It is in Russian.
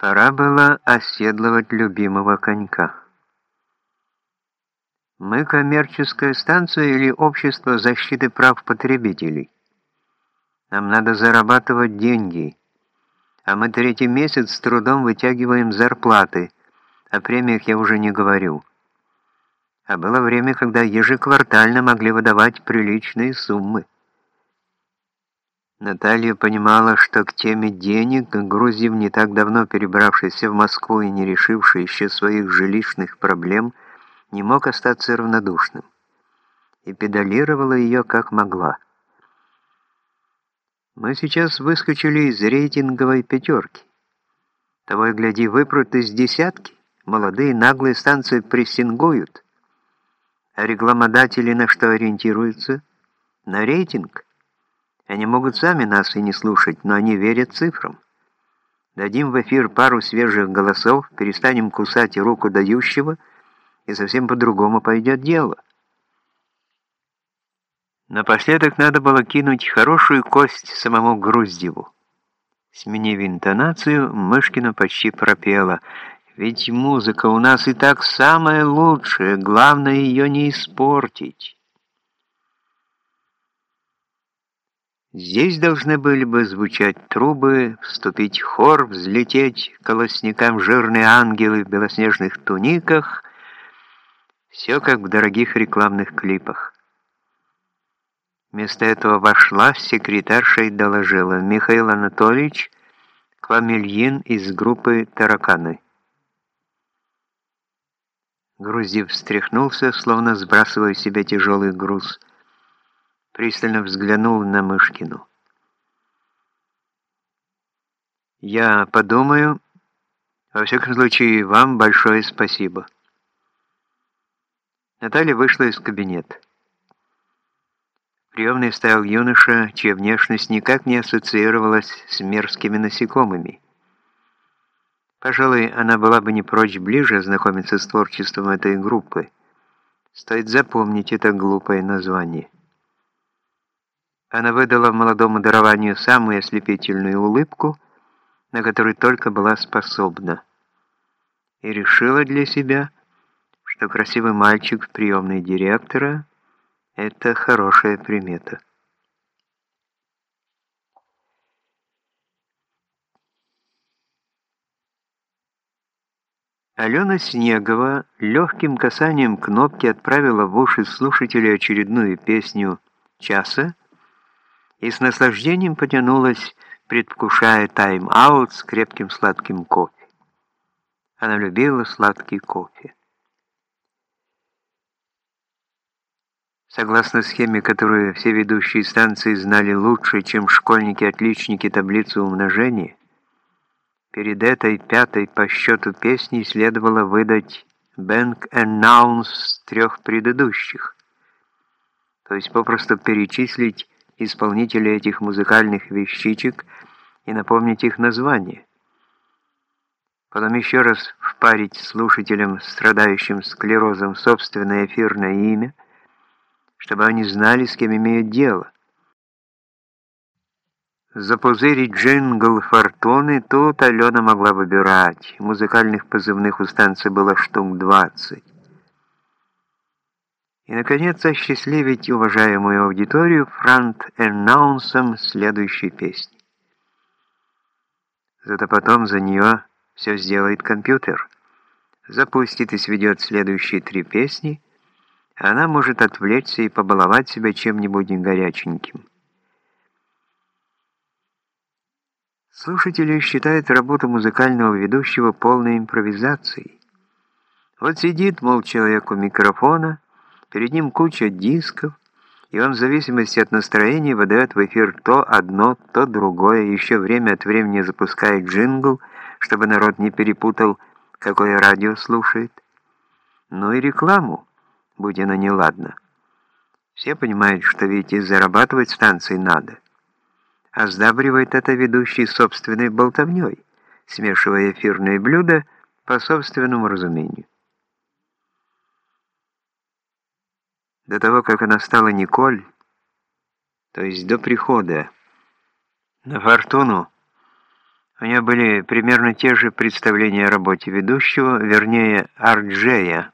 Пора было оседлывать любимого конька. Мы коммерческая станция или общество защиты прав потребителей? Нам надо зарабатывать деньги, а мы третий месяц с трудом вытягиваем зарплаты, о премиях я уже не говорю. А было время, когда ежеквартально могли выдавать приличные суммы. Наталья понимала, что к теме денег Грузьев, не так давно перебравшийся в Москву и не решивший еще своих жилищных проблем, не мог остаться равнодушным, и педалировала ее как могла. Мы сейчас выскочили из рейтинговой пятерки. Того и гляди, выпрут из десятки, молодые наглые станции прессингуют, а рекламодатели на что ориентируются? На рейтинг – они могут сами нас и не слушать, но они верят цифрам. Дадим в эфир пару свежих голосов, перестанем кусать руку дающего, и совсем по-другому пойдет дело. Напоследок надо было кинуть хорошую кость самому Груздеву. Сменив интонацию, Мышкина почти пропела. «Ведь музыка у нас и так самая лучшая, главное ее не испортить». Здесь должны были бы звучать трубы, вступить хор, взлететь колосникам жирные ангелы в белоснежных туниках. Все как в дорогих рекламных клипах. Вместо этого вошла секретарша и доложила Михаил Анатольевич Квамельин из группы «Тараканы». Грузив встряхнулся, словно сбрасывая с себя тяжелый груз – пристально взглянул на Мышкину. «Я подумаю. Во всяком случае, вам большое спасибо». Наталья вышла из кабинета. В приемной стоял юноша, чья внешность никак не ассоциировалась с мерзкими насекомыми. Пожалуй, она была бы не прочь ближе ознакомиться с творчеством этой группы. Стоит запомнить это глупое название. Она выдала молодому дарованию самую ослепительную улыбку, на которую только была способна, и решила для себя, что красивый мальчик в приемной директора – это хорошая примета. Алена Снегова легким касанием кнопки отправила в уши слушателей очередную песню «Часа», и с наслаждением потянулась, предвкушая тайм-аут с крепким сладким кофе. Она любила сладкий кофе. Согласно схеме, которую все ведущие станции знали лучше, чем школьники-отличники таблицу умножения, перед этой пятой по счету песней следовало выдать «Bank Announce» трех предыдущих, то есть попросту перечислить исполнителей этих музыкальных вещичек и напомнить их название. Потом еще раз впарить слушателям, страдающим склерозом, собственное эфирное имя, чтобы они знали, с кем имеют дело. Запузырить джингл «Фортуны» тут Алена могла выбирать. Музыкальных позывных у станции было штук двадцать. И, наконец, осчастливить уважаемую аудиторию франт-эннаунсом следующей песни. Зато потом за нее все сделает компьютер. Запустит и сведет следующие три песни, а она может отвлечься и побаловать себя чем-нибудь горяченьким. Слушатели считают работу музыкального ведущего полной импровизацией. Вот сидит, мол, человек у микрофона, Перед ним куча дисков, и он в зависимости от настроения выдает в эфир то одно, то другое, еще время от времени запускает джингл, чтобы народ не перепутал, какое радио слушает. Ну и рекламу, будь она неладна. Все понимают, что ведь и зарабатывать станции надо. А сдабривает это ведущий собственной болтовней, смешивая эфирные блюда по собственному разумению. До того, как она стала Николь, то есть до прихода на фортуну, У него были примерно те же представления о работе ведущего, вернее, арджея.